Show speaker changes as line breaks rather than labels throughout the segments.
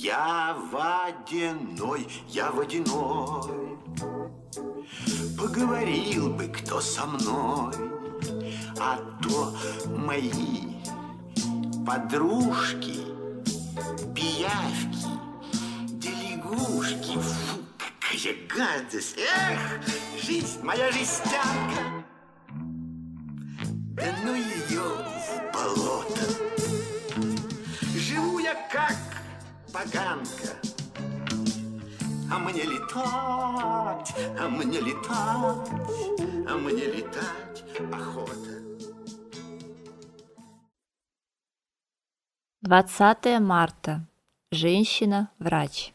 Я водяной, я водяной. Поговорил бы кто со мной, а то мои подружки, пиявки, делегушки. Фу, какая гадость! Эх, жизнь, моя жестянка! Да ну ее поганка, а мне летать, а мне летать, а мне летать охота.
20 марта. Женщина-врач.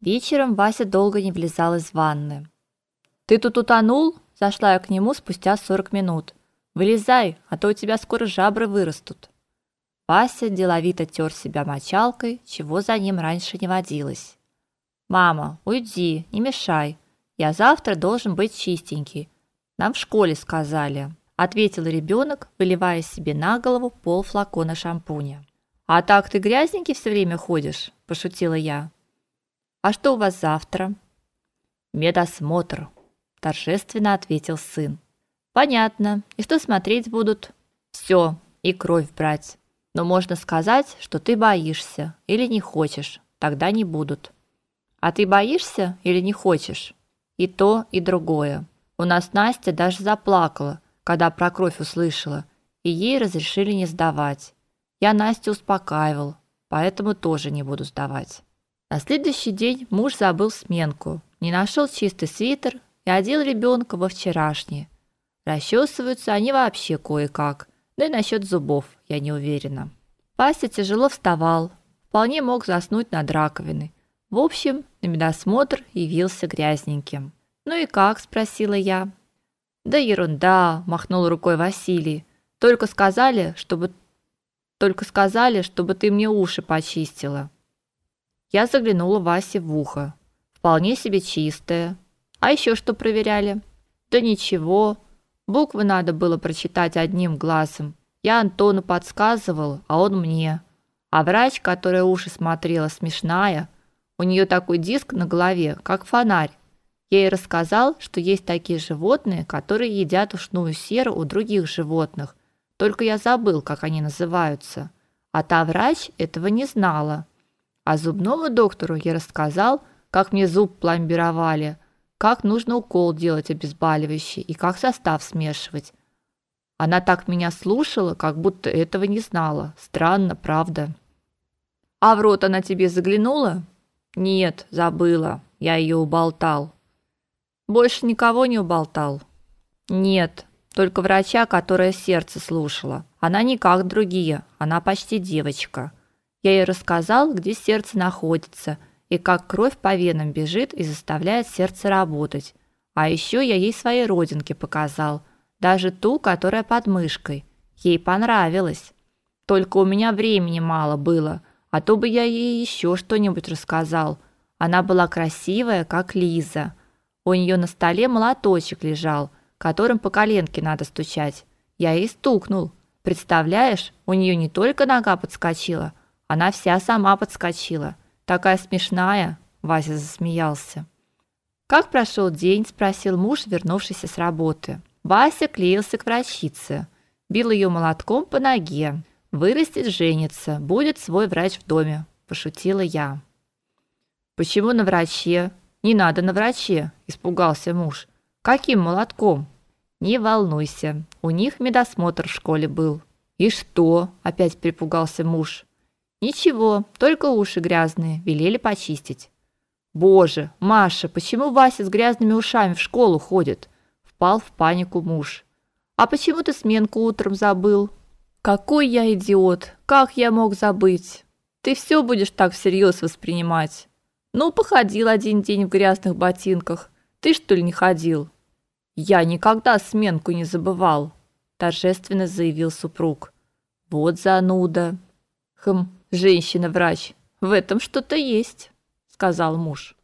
Вечером Вася долго не влезал из ванны. «Ты тут утонул?» – зашла я к нему спустя 40 минут. «Вылезай, а то у тебя скоро жабры вырастут». Вася деловито тер себя мочалкой, чего за ним раньше не водилось. «Мама, уйди, не мешай. Я завтра должен быть чистенький. Нам в школе сказали», – ответил ребенок, выливая себе на голову пол флакона шампуня. А так ты грязненький все время ходишь, пошутила я. А что у вас завтра? Медосмотр, торжественно ответил сын. Понятно. И что смотреть будут? Все, и кровь брать. Но можно сказать, что ты боишься или не хочешь, тогда не будут. А ты боишься или не хочешь? И то, и другое. У нас Настя даже заплакала, когда про кровь услышала, и ей разрешили не сдавать. Я Настю успокаивал, поэтому тоже не буду сдавать. На следующий день муж забыл сменку, не нашел чистый свитер и одел ребенка во вчерашний. Расчесываются они вообще кое-как, да и насчет зубов я не уверена. Вася тяжело вставал, вполне мог заснуть над раковиной. В общем, на медосмотр явился грязненьким. «Ну и как?» – спросила я. «Да ерунда», – махнул рукой Василий. «Только сказали, чтобы только сказали, чтобы ты мне уши почистила. Я заглянула Васе в ухо. Вполне себе чистое. А еще что проверяли? Да ничего. Буквы надо было прочитать одним глазом. Я Антону подсказывал, а он мне. А врач, которая уши смотрела, смешная. У нее такой диск на голове, как фонарь. Я ей рассказал, что есть такие животные, которые едят ушную серу у других животных – только я забыл, как они называются. А та врач этого не знала. А зубному доктору я рассказал, как мне зуб пломбировали, как нужно укол делать обезболивающий и как состав смешивать. Она так меня слушала, как будто этого не знала. Странно, правда? А в рот она тебе заглянула? Нет, забыла. Я ее уболтал. Больше никого не уболтал. Нет, только врача, которая сердце слушала. Она не как другие, она почти девочка. Я ей рассказал, где сердце находится и как кровь по венам бежит и заставляет сердце работать. А еще я ей свои родинки показал, даже ту, которая под мышкой. Ей понравилось. Только у меня времени мало было, а то бы я ей еще что-нибудь рассказал. Она была красивая, как Лиза. У нее на столе молоточек лежал, которым по коленке надо стучать. Я ей стукнул. Представляешь, у нее не только нога подскочила, она вся сама подскочила. Такая смешная, Вася засмеялся. Как прошел день, спросил муж, вернувшийся с работы. Вася клеился к врачице, бил ее молотком по ноге. Вырастет, женится, будет свой врач в доме, пошутила я. Почему на враче? Не надо на враче, испугался муж. Каким молотком? Не волнуйся, у них медосмотр в школе был. И что? Опять перепугался муж. Ничего, только уши грязные, велели почистить. Боже, Маша, почему Вася с грязными ушами в школу ходит? Впал в панику муж. А почему ты сменку утром забыл? Какой я идиот! Как я мог забыть? Ты все будешь так всерьез воспринимать. Ну, походил один день в грязных ботинках. Ты что ли не ходил? Я никогда сменку не забывал, торжественно заявил супруг. Вот зануда. Хм, женщина-врач. В этом что-то есть, сказал муж.